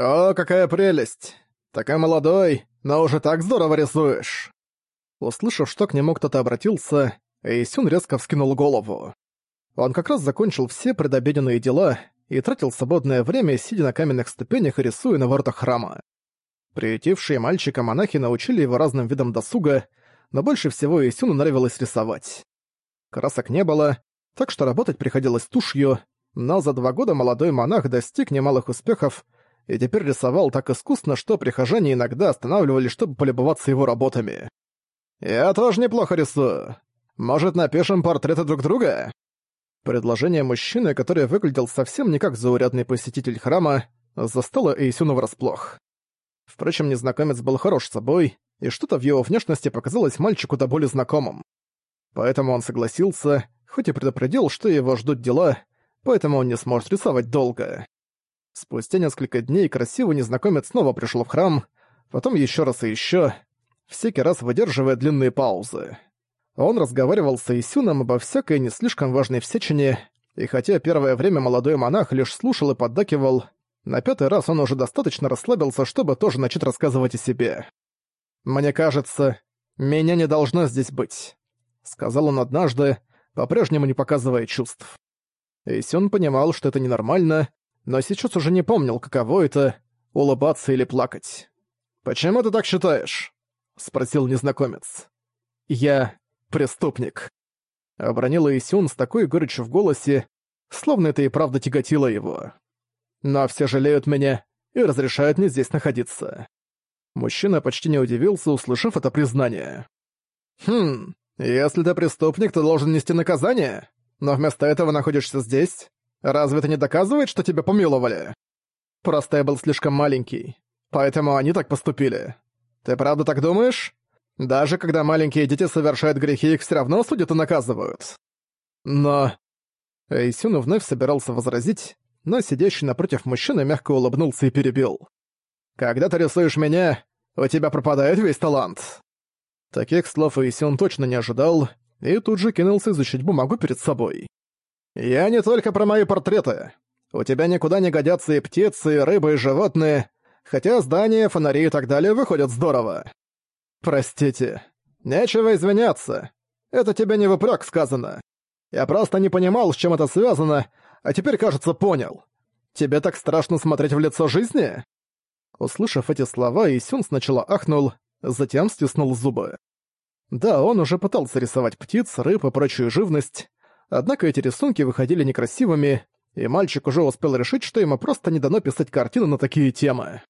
«О, какая прелесть! Такая молодой, но уже так здорово рисуешь!» Услышав, что к нему кто-то обратился, Эйсюн резко вскинул голову. Он как раз закончил все предобеденные дела и тратил свободное время, сидя на каменных ступенях и рисуя на воротах храма. Приютившие мальчика-монахи научили его разным видам досуга, но больше всего Эйсюну нравилось рисовать. Красок не было, так что работать приходилось тушью, но за два года молодой монах достиг немалых успехов и теперь рисовал так искусно, что прихожане иногда останавливались, чтобы полюбоваться его работами. «Я тоже неплохо рисую. Может, напишем портреты друг друга?» Предложение мужчины, который выглядел совсем не как заурядный посетитель храма, застало Эйсюна врасплох. Впрочем, незнакомец был хорош собой, и что-то в его внешности показалось мальчику до боли знакомым. Поэтому он согласился, хоть и предупредил, что его ждут дела, поэтому он не сможет рисовать долго. Спустя несколько дней красивый незнакомец снова пришел в храм, потом еще раз и еще, всякий раз выдерживая длинные паузы. Он разговаривал с Исюном обо всякой не слишком важной всечине, и хотя первое время молодой монах лишь слушал и поддакивал, на пятый раз он уже достаточно расслабился, чтобы тоже начать рассказывать о себе. «Мне кажется, меня не должно здесь быть», — сказал он однажды, по-прежнему не показывая чувств. Исюн понимал, что это ненормально, но сейчас уже не помнил, каково это — улыбаться или плакать. «Почему ты так считаешь?» — спросил незнакомец. «Я преступник», — обронила Исюн с такой горечью в голосе, словно это и правда тяготило его. «Но все жалеют меня и разрешают мне здесь находиться». Мужчина почти не удивился, услышав это признание. «Хм, если ты преступник, то должен нести наказание, но вместо этого находишься здесь, Разве это не доказывает, что тебя помиловали? Просто я был слишком маленький, поэтому они так поступили. Ты правда так думаешь? Даже когда маленькие дети совершают грехи, их все равно судят и наказывают. Но... Эйсюн вновь собирался возразить, но сидящий напротив мужчины мягко улыбнулся и перебил. «Когда ты рисуешь меня, у тебя пропадает весь талант». Таких слов Эйсюн точно не ожидал, и тут же кинулся изучить бумагу перед собой. Я не только про мои портреты. У тебя никуда не годятся и птицы, и рыбы, и животные, хотя здания, фонари и так далее выходят здорово. Простите. Нечего извиняться. Это тебе не выпрек сказано. Я просто не понимал, с чем это связано, а теперь, кажется, понял. Тебе так страшно смотреть в лицо жизни?» Услышав эти слова, Исюн сначала ахнул, затем стиснул зубы. Да, он уже пытался рисовать птиц, рыб и прочую живность, Однако эти рисунки выходили некрасивыми, и мальчик уже успел решить, что ему просто не дано писать картины на такие темы.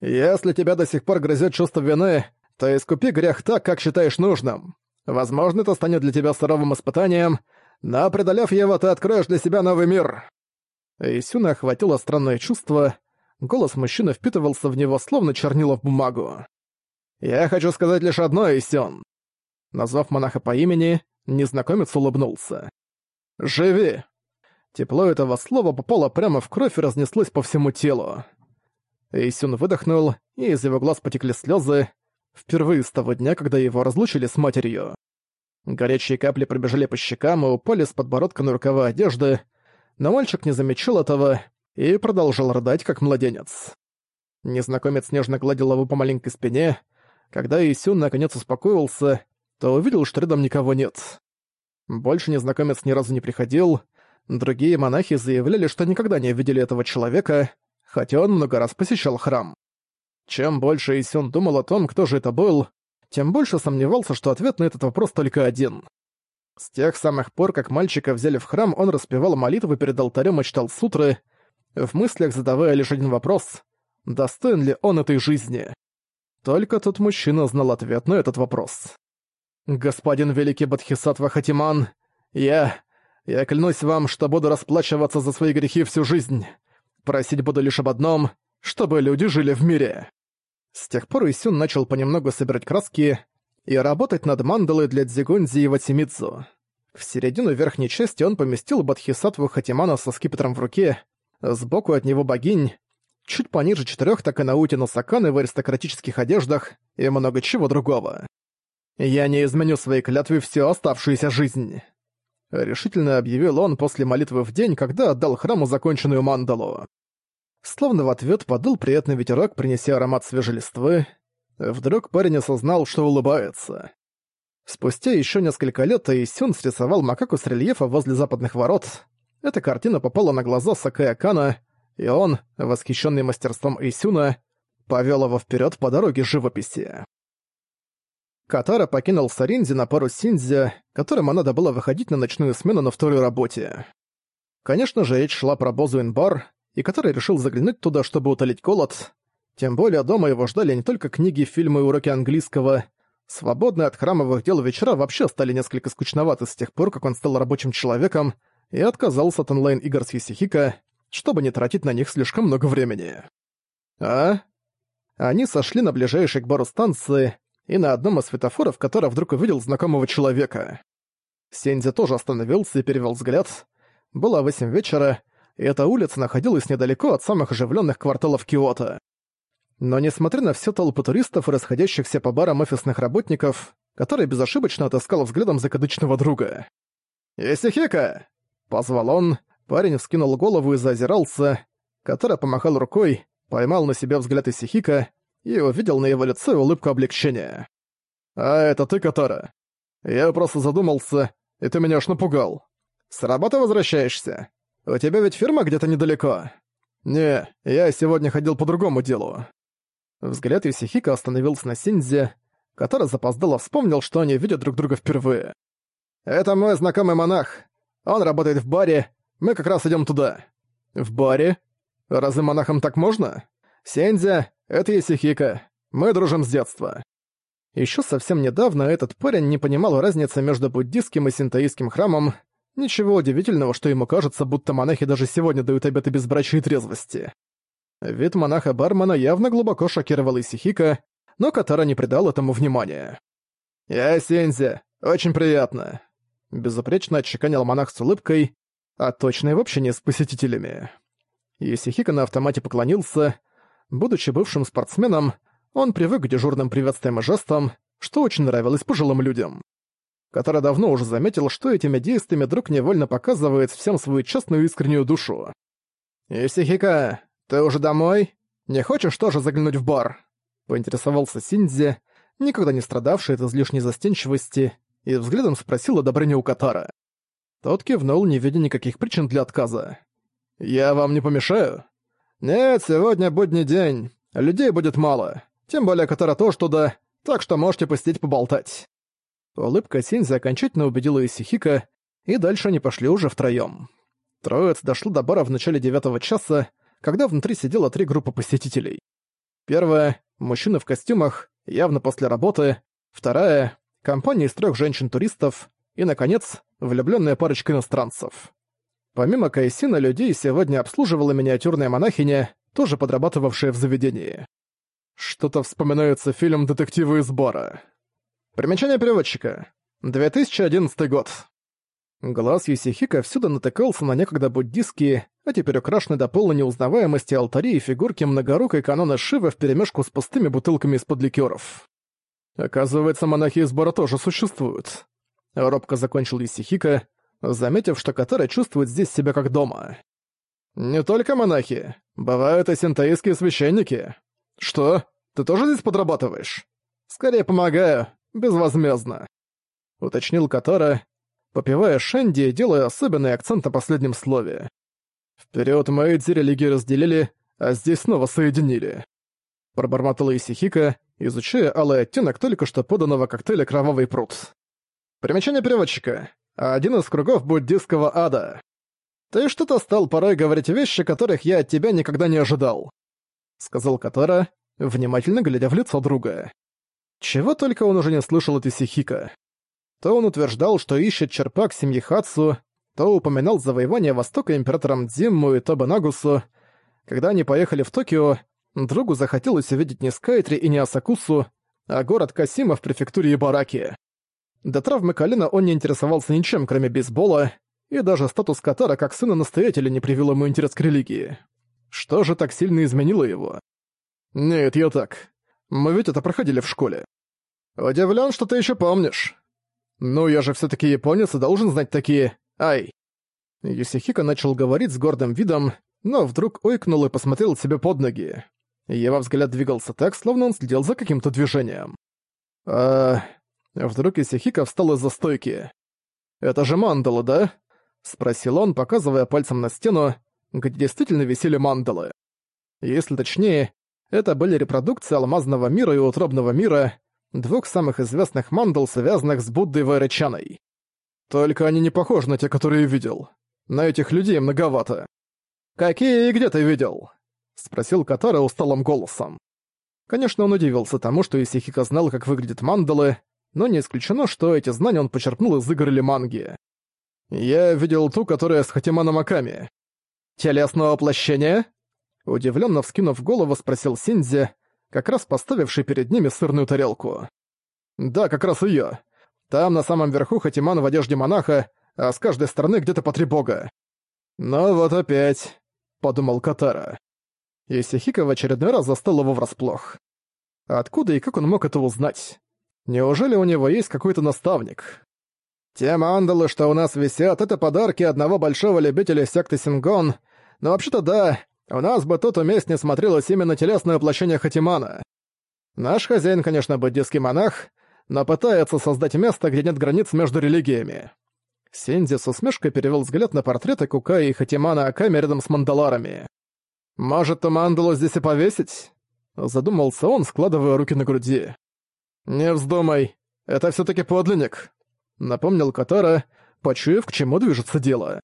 «Если тебя до сих пор грызет чувство вины, то искупи грех так, как считаешь нужным. Возможно, это станет для тебя суровым испытанием, но, преодолев его, ты откроешь для себя новый мир». Исюна охватило странное чувство. Голос мужчины впитывался в него, словно чернила в бумагу. «Я хочу сказать лишь одно, Исюн». Назвав монаха по имени, незнакомец улыбнулся. «Живи!» Тепло этого слова попало прямо в кровь и разнеслось по всему телу. Эйсюн выдохнул, и из его глаз потекли слезы, впервые с того дня, когда его разлучили с матерью. Горячие капли пробежали по щекам и упали с подбородка на рукава одежды, но мальчик не замечал этого и продолжал рыдать, как младенец. Незнакомец нежно гладил его по маленькой спине. Когда Исюн наконец успокоился, то увидел, что рядом никого нет. Больше незнакомец ни разу не приходил. Другие монахи заявляли, что никогда не видели этого человека, хотя он много раз посещал храм. Чем больше Исюн думал о том, кто же это был, тем больше сомневался, что ответ на этот вопрос только один. С тех самых пор, как мальчика взяли в храм, он распевал молитвы перед алтарем и читал сутры, в мыслях задавая лишь один вопрос — достоин ли он этой жизни? Только тот мужчина знал ответ на этот вопрос. «Господин великий Бадхисат Хатиман, я... я клянусь вам, что буду расплачиваться за свои грехи всю жизнь. Просить буду лишь об одном, чтобы люди жили в мире». С тех пор Исюн начал понемногу собирать краски и работать над мандалой для Дзигонзи и Ватимидзу. В середину верхней части он поместил Бадхисатву Хатимана со скипетром в руке, сбоку от него богинь, чуть пониже четырех так и Наутина Саканы в аристократических одеждах и много чего другого. «Я не изменю своей клятвы всю оставшуюся жизнь», — решительно объявил он после молитвы в день, когда отдал храму законченную мандалу. Словно в ответ подул приятный ветерок, принеся аромат свежей листвы. Вдруг парень осознал, что улыбается. Спустя еще несколько лет Исюн срисовал макаку с рельефа возле западных ворот. Эта картина попала на глаза Сакая Кана, и он, восхищенный мастерством Исюна, повел его вперед по дороге живописи. Катара покинул Саринзи на пару с Синзи, которым она было выходить на ночную смену на второй работе. Конечно же, речь шла про Бозуин-бар, и который решил заглянуть туда, чтобы утолить голод. Тем более дома его ждали не только книги, фильмы и уроки английского. Свободные от храмовых дел вечера вообще стали несколько скучноваты с тех пор, как он стал рабочим человеком и отказался от онлайн-игр с Юсихика, чтобы не тратить на них слишком много времени. А? Они сошли на ближайшей к бару станции, и на одном из светофоров которого вдруг увидел знакомого человека. Сензи тоже остановился и перевел взгляд. Было восемь вечера, и эта улица находилась недалеко от самых оживленных кварталов Киото. Но несмотря на всю толпу туристов и расходящихся по барам офисных работников, который безошибочно отыскал взглядом закадычного друга. «Исихика!» — позвал он, парень вскинул голову и зазирался, который помахал рукой, поймал на себя взгляд Исихика и увидел на его лице улыбку облегчения. «А это ты, Катара? Я просто задумался, и ты меня аж напугал. С работы возвращаешься? У тебя ведь фирма где-то недалеко?» «Не, я сегодня ходил по другому делу». Взгляд Юсихика остановился на Синдзе, который запоздало вспомнил, что они видят друг друга впервые. «Это мой знакомый монах. Он работает в баре. Мы как раз идем туда». «В баре? Разве монахам так можно?» Сензя — это Исихика. Мы дружим с детства». Еще совсем недавно этот парень не понимал разницы между буддийским и синтоистским храмом. Ничего удивительного, что ему кажется, будто монахи даже сегодня дают обеты безбрачия трезвости. Вид монаха-бармена явно глубоко шокировал Исихика, но Катара не придал этому внимания. «Я Сензи, очень приятно», — безупречно отчеканил монах с улыбкой, а точно и в общении с посетителями. Исихика на автомате поклонился, — Будучи бывшим спортсменом, он привык к дежурным приветствиям и жестам, что очень нравилось пожилым людям. Который давно уже заметил, что этими действиями друг невольно показывает всем свою честную и искреннюю душу. «Исихика, ты уже домой? Не хочешь тоже заглянуть в бар?» Поинтересовался Синдзи, никогда не страдавший от излишней застенчивости, и взглядом спросил одобрение у Катара. Тот кивнул, не видя никаких причин для отказа. «Я вам не помешаю?» «Нет, сегодня будний день. Людей будет мало. Тем более, которые тоже туда, так что можете посидеть поболтать». Улыбка Синзи окончательно убедила Исихика, и дальше они пошли уже втроём. Троиц дошло до бара в начале девятого часа, когда внутри сидело три группы посетителей. Первая — мужчины в костюмах, явно после работы. Вторая — компания из трёх женщин-туристов. И, наконец, влюблённая парочка иностранцев. Помимо Кайсина, людей сегодня обслуживала миниатюрная монахиня, тоже подрабатывавшая в заведении. Что-то вспоминается фильм «Детективы из бара». Примечание переводчика. 2011 год. Глаз Юсихика всюду натыкался на некогда буддистские, а теперь украшенные до полной неузнаваемости алтари и фигурки многорукой канона Шивы вперемешку с пустыми бутылками из-под ликеров. Оказывается, монахи из бара тоже существуют. Робко закончил Юсихика, заметив, что Катара чувствует здесь себя как дома. «Не только монахи. Бывают и синтаистские священники. Что? Ты тоже здесь подрабатываешь?» «Скорее помогаю. Безвозмездно», — уточнил Катара, попивая шенди и делая особенный акцент на последнем слове. «В период Мэйдзи религии разделили, а здесь снова соединили». Пробормотала Исихика, изучая алый оттенок только что поданного коктейля «Кровавый пруд». Примечание переводчика. Один из кругов буддийского ада. Ты что-то стал порой говорить вещи, которых я от тебя никогда не ожидал. Сказал Катара, внимательно глядя в лицо друга. Чего только он уже не слышал от Исихика. То он утверждал, что ищет черпак семьи Хацу, то упоминал завоевание Востока императором Дзимму и Тобанагусу. Когда они поехали в Токио, другу захотелось увидеть не Скайтри и не Асакусу, а город Касима в префектуре Ибараки. До травмы колена он не интересовался ничем, кроме бейсбола, и даже статус Катара как сына настоятеля не привел ему интерес к религии. Что же так сильно изменило его? Нет, я так. Мы ведь это проходили в школе. Удивлен, что ты еще помнишь. Ну, я же все таки японец и должен знать такие... Ай. Юсихика начал говорить с гордым видом, но вдруг ойкнул и посмотрел себе под ноги. Его взгляд двигался так, словно он следил за каким-то движением. «А... Вдруг Исихика встал из-за стойки. «Это же мандалы, да?» — спросил он, показывая пальцем на стену, где действительно висели мандалы. Если точнее, это были репродукции алмазного мира и утробного мира, двух самых известных мандал, связанных с Буддой Вайрачаной. Только они не похожи на те, которые видел. На этих людей многовато. «Какие и где ты видел?» — спросил Катара усталым голосом. Конечно, он удивился тому, что Исихика знал, как выглядят мандалы, но не исключено, что эти знания он почерпнул из игр или манги. Я видел ту, которая с Хатиманом Аками. «Телесное воплощение?» Удивленно вскинув голову, спросил Синдзи, как раз поставивший перед ними сырную тарелку. «Да, как раз ее. Там на самом верху Хатиман в одежде монаха, а с каждой стороны где-то по три бога». «Ну вот опять», — подумал Катара. Исихика в очередной раз застал его врасплох. Откуда и как он мог это узнать? Неужели у него есть какой-то наставник? Те мандалы, что у нас висят, это подарки одного большого любителя секты Сингон. Но вообще-то да, у нас бы тут уместнее смотрелось именно телесное воплощение Хатимана. Наш хозяин, конечно, буддийский монах, но пытается создать место, где нет границ между религиями. Синди с усмешкой перевел взгляд на портреты Кука и Хатимана Аками рядом с мандаларами. «Может, ту мандалу здесь и повесить?» Задумался он, складывая руки на груди. «Не вздумай, это все-таки подлинник», — напомнил Катара, почуяв, к чему движется дело.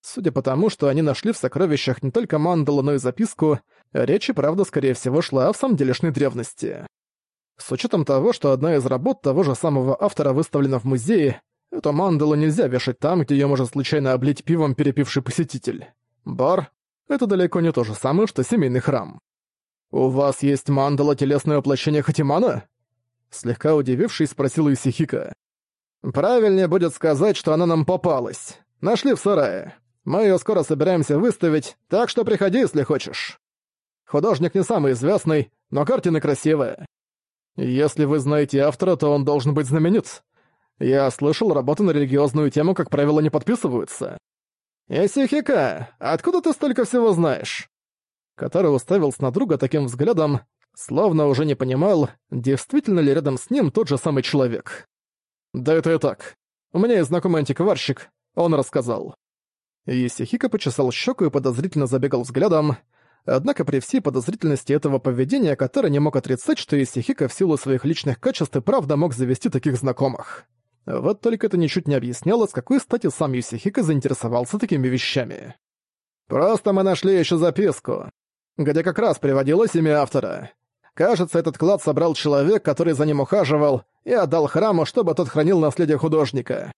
Судя по тому, что они нашли в сокровищах не только мандалу, но и записку, речь и правда, скорее всего, шла о самделишной древности. С учетом того, что одна из работ того же самого автора выставлена в музее, эту мандалу нельзя вешать там, где ее может случайно облить пивом перепивший посетитель. Бар — это далеко не то же самое, что семейный храм. «У вас есть мандала телесное воплощение Хатимана?» Слегка удивившись, спросил Исихика. «Правильнее будет сказать, что она нам попалась. Нашли в сарае. Мы ее скоро собираемся выставить, так что приходи, если хочешь. Художник не самый известный, но картина красивая. Если вы знаете автора, то он должен быть знаменит. Я слышал, работы на религиозную тему, как правило, не подписываются». «Исихика, откуда ты столько всего знаешь?» Который уставился на друга таким взглядом, словно уже не понимал, действительно ли рядом с ним тот же самый человек. «Да это и так. У меня есть знакомый антикварщик, он рассказал». Исихико почесал щеку и подозрительно забегал взглядом, однако при всей подозрительности этого поведения который не мог отрицать, что Исихико в силу своих личных качеств и правда мог завести таких знакомых. Вот только это ничуть не объясняло, с какой стати сам Юсихико заинтересовался такими вещами. «Просто мы нашли еще записку, где как раз приводилось имя автора. Кажется, этот клад собрал человек, который за ним ухаживал, и отдал храму, чтобы тот хранил наследие художника.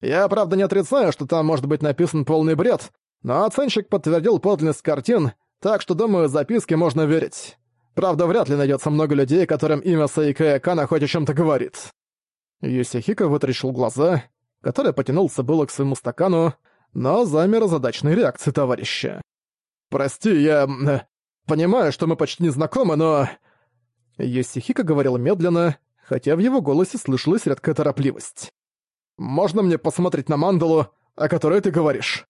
Я, правда, не отрицаю, что там может быть написан полный бред, но оценщик подтвердил подлинность картин, так что, думаю, записки можно верить. Правда, вряд ли найдется много людей, которым имя Саикая Кана хоть о чем то говорит. Юсихико вытрящил глаза, который потянулся было к своему стакану, но замер задачной реакции товарища. «Прости, я... Э, понимаю, что мы почти не знакомы, но...» Есихика говорил медленно, хотя в его голосе слышалась редкая торопливость. «Можно мне посмотреть на мандалу, о которой ты говоришь?»